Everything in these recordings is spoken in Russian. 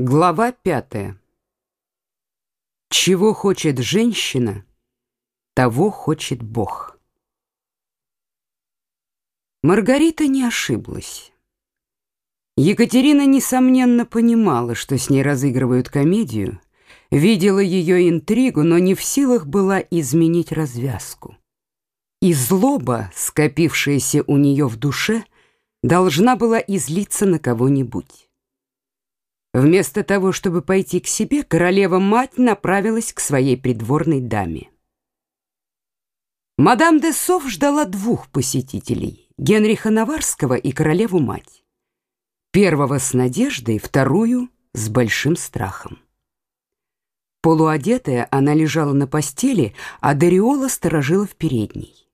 Глава пятая. Чего хочет женщина, того хочет Бог. Маргарита не ошиблась. Екатерина, несомненно, понимала, что с ней разыгрывают комедию, видела ее интригу, но не в силах была изменить развязку. И злоба, скопившаяся у нее в душе, должна была излиться на кого-нибудь. Вместо того, чтобы пойти к себе, королева-мать направилась к своей придворной даме. Мадам де Соф ждала двух посетителей — Генриха Наварского и королеву-мать. Первого с надеждой, вторую — с большим страхом. Полуодетая, она лежала на постели, а Дариола сторожила в передней.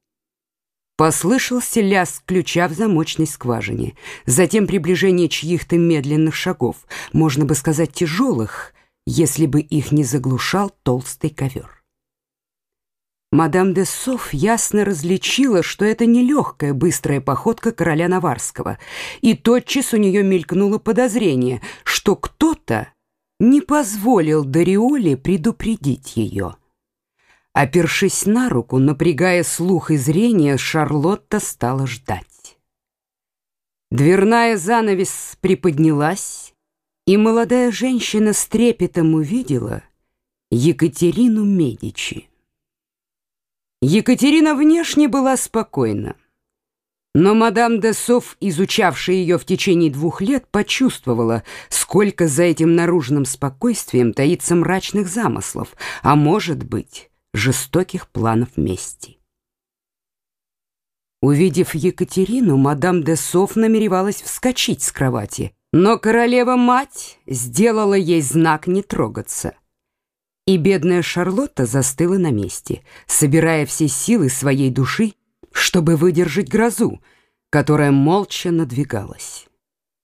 Послышался лязг ключа в замочной скважине, затем приближение чьих-то медленных шагов, можно бы сказать тяжелых, если бы их не заглушал толстый ковер. Мадам де Соф ясно различила, что это не легкая быстрая походка короля Наварского, и тотчас у нее мелькнуло подозрение, что кто-то не позволил Дариоле предупредить ее. Опершись на руку, напрягая слух и зрение, Шарлотта стала ждать. Дверная занавес приподнялась, и молодая женщина с трепетом увидела Екатерину Медичи. Екатерина внешне была спокойна, но мадам де Соф, изучавшая ее в течение двух лет, почувствовала, сколько за этим наружным спокойствием таится мрачных замыслов, а может быть жестоких планов мести. Увидев Екатерину, мадам де Соф намеревалась вскочить с кровати, но королева-мать сделала ей знак не трогаться. И бедная Шарлотта застыла на месте, собирая все силы своей души, чтобы выдержать грозу, которая молча надвигалась.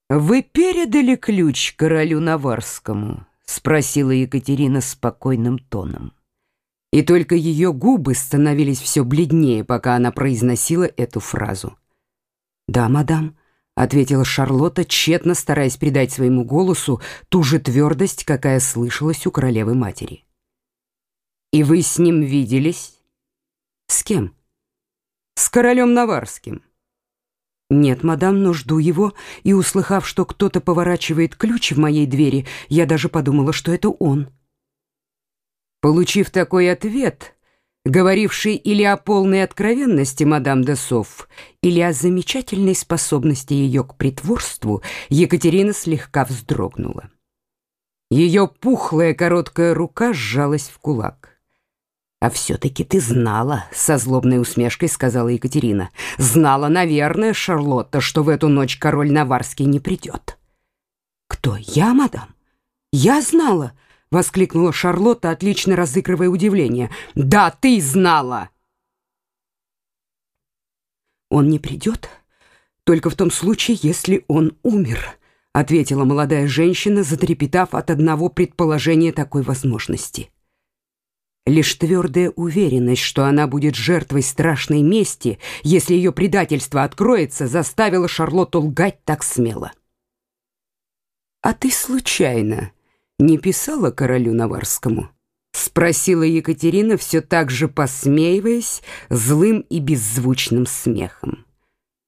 «Вы передали ключ королю Наварскому?» — спросила Екатерина спокойным тоном и только ее губы становились все бледнее, пока она произносила эту фразу. «Да, мадам», — ответила Шарлотта, тщетно стараясь придать своему голосу ту же твердость, какая слышалась у королевы-матери. «И вы с ним виделись?» «С кем?» «С королем Наварским». «Нет, мадам, но жду его, и, услыхав, что кто-то поворачивает ключ в моей двери, я даже подумала, что это он». Получив такой ответ, говоривший или о полной откровенности мадам де Соф, или о замечательной способности ее к притворству, Екатерина слегка вздрогнула. Ее пухлая короткая рука сжалась в кулак. «А все-таки ты знала», — со злобной усмешкой сказала Екатерина. «Знала, наверное, Шарлотта, что в эту ночь король Наварский не придет». «Кто, я, мадам? Я знала?» — воскликнула Шарлотта, отлично разыгрывая удивление. «Да, ты знала!» «Он не придет, только в том случае, если он умер», — ответила молодая женщина, затрепетав от одного предположения такой возможности. Лишь твердая уверенность, что она будет жертвой страшной мести, если ее предательство откроется, заставила Шарлотту лгать так смело. «А ты случайно не писала королю Наварскому?» — спросила Екатерина, все так же посмеиваясь злым и беззвучным смехом.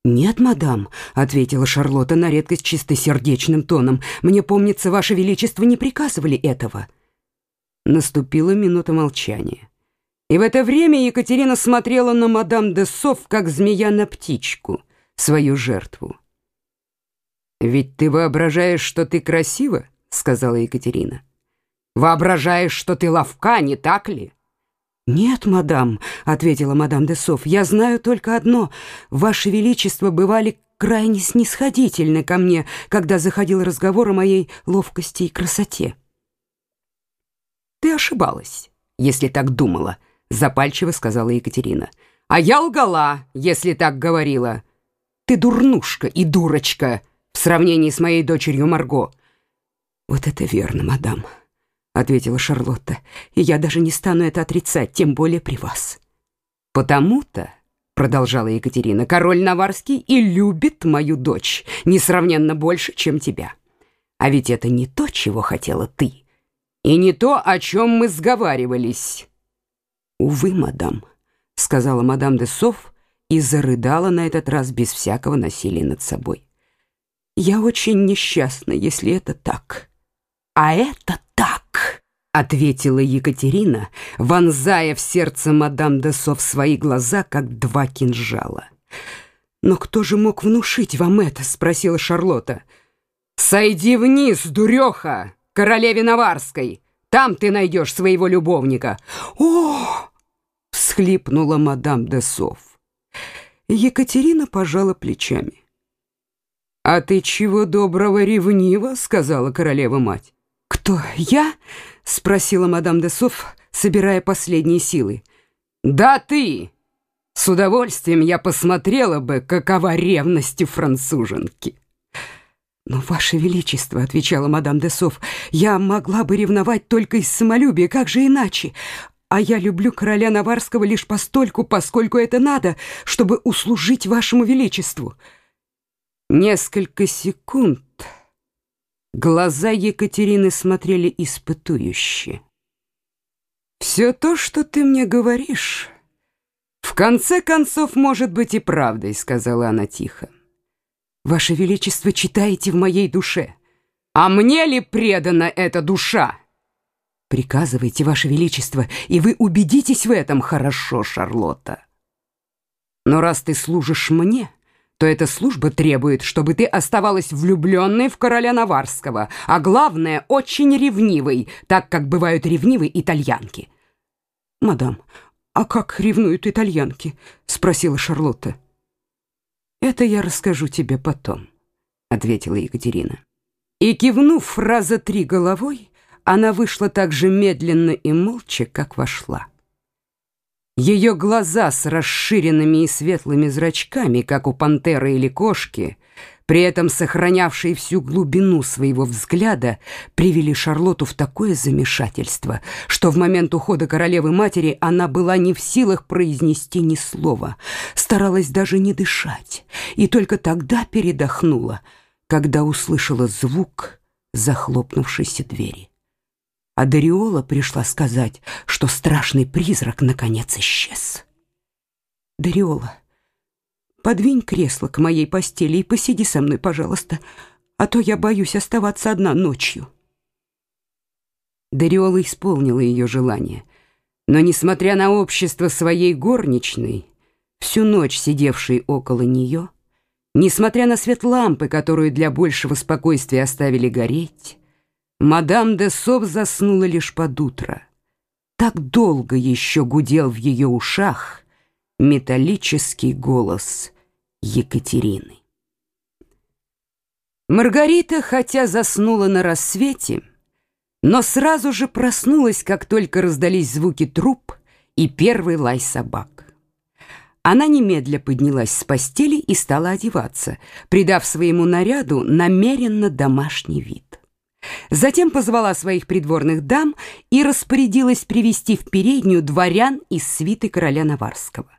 «Нет, мадам», — ответила Шарлотта на редкость чистосердечным тоном. «Мне помнится, ваше величество не приказывали этого». Наступила минута молчания. И в это время Екатерина смотрела на мадам де Соф, как змея на птичку, свою жертву. «Ведь ты воображаешь, что ты красива?» Сказала Екатерина. «Воображаешь, что ты ловка, не так ли?» «Нет, мадам», — ответила мадам де Соф, — «я знаю только одно. Ваше Величество бывали крайне снисходительны ко мне, когда заходил разговор о моей ловкости и красоте». «Ты ошибалась, если так думала», — запальчиво сказала Екатерина. «А я лгала, если так говорила. Ты дурнушка и дурочка в сравнении с моей дочерью Марго». «Вот это верно, мадам», — ответила Шарлотта, «и я даже не стану это отрицать, тем более при вас». «Потому-то», — продолжала Екатерина, «король Наварский и любит мою дочь несравненно больше, чем тебя. А ведь это не то, чего хотела ты, и не то, о чем мы сговаривались. Увы, мадам, сказала мадам де Соф и зарыдала на этот раз без всякого насилия над собой. Я очень несчастна, если это так. А это так, ответила Екатерина, вонзая в сердце мадам де Соф свои глаза, как два кинжала. «Но кто же мог внушить вам это?» — спросила Шарлотта. «Сойди вниз, дуреха, королеве Наварской! Там ты найдешь своего любовника!» «О!» — всхлипнула мадам де Соф. Екатерина пожала плечами. «А ты чего доброго ревнива?» — сказала королева-мать. «Кто, я?» — спросила мадам де Соф, собирая последние силы. «Да ты!» С удовольствием я посмотрела бы, какова ревность у француженки. «Но, Ваше Величество», — отвечала мадам де Соф, «я могла бы ревновать только из самолюбия, как же иначе? А я люблю короля Наварского лишь постольку, поскольку это надо, чтобы услужить Вашему Величеству». Несколько секунд глаза Екатерины смотрели испытующе. «Все то, что ты мне говоришь...» «В конце концов, может быть и правдой», — сказала она тихо. «Ваше Величество, читаете в моей душе. А мне ли предана эта душа?» «Приказывайте, Ваше Величество, и вы убедитесь в этом хорошо, Шарлотта. Но раз ты служишь мне...» то эта служба требует, чтобы ты оставалась влюбленной в короля Наварского, а главное, очень ревнивой, так как бывают ревнивы итальянки. «Мадам, «А как ревнуют итальянки?» — спросила Шарлотта. «Это я расскажу тебе потом», — ответила Екатерина. И, кивнув раза три головой, она вышла так же медленно и молча, как вошла. Ее глаза с расширенными и светлыми зрачками, как у пантеры или кошки, при этом сохранявшие всю глубину своего взгляда, привели Шарлотту в такое замешательство, что в момент ухода королевы-матери она была не в силах произнести ни слова, старалась даже не дышать, и только тогда передохнула, когда услышала звук захлопнувшейся двери. А Дариола пришла сказать, что страшный призрак наконец исчез. «Дариола, Подвинь кресло к моей постели и посиди со мной, пожалуйста, а то я боюсь оставаться одна ночью». Дариола исполнила ее желание, но, несмотря на общество своей горничной, всю ночь сидевшей около нее, несмотря на свет лампы, которую для большего спокойствия оставили гореть, мадам де Сов заснула лишь под утро. Так долго еще гудел в ее ушах металлический голос Екатерины. Маргарита, хотя заснула на рассвете, но сразу же проснулась, как только раздались звуки труп и первый лай собак. Она немедля поднялась с постели и стала одеваться, придав своему наряду намеренно домашний вид. Затем позвала своих придворных дам и распорядилась привести в переднюю дворян из свиты короля Наварского.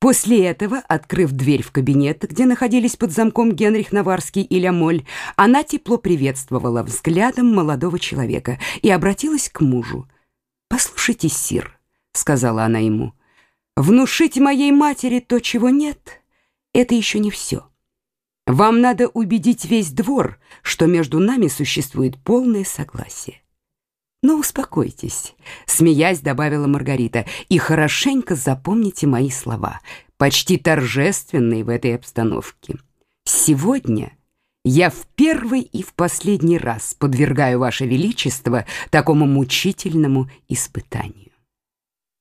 После этого, открыв дверь в кабинет, где находились под замком Генрих Наварский и Лямоль, она тепло приветствовала взглядом молодого человека и обратилась к мужу. «Послушайте, сир», — сказала она ему, — «внушить моей матери то, чего нет, это еще не все. Вам надо убедить весь двор, что между нами существует полное согласие. «Ну, успокойтесь», — смеясь добавила Маргарита, «и хорошенько запомните мои слова, почти торжественные в этой обстановке. Сегодня я в первый и в последний раз подвергаю Ваше Величество такому мучительному испытанию.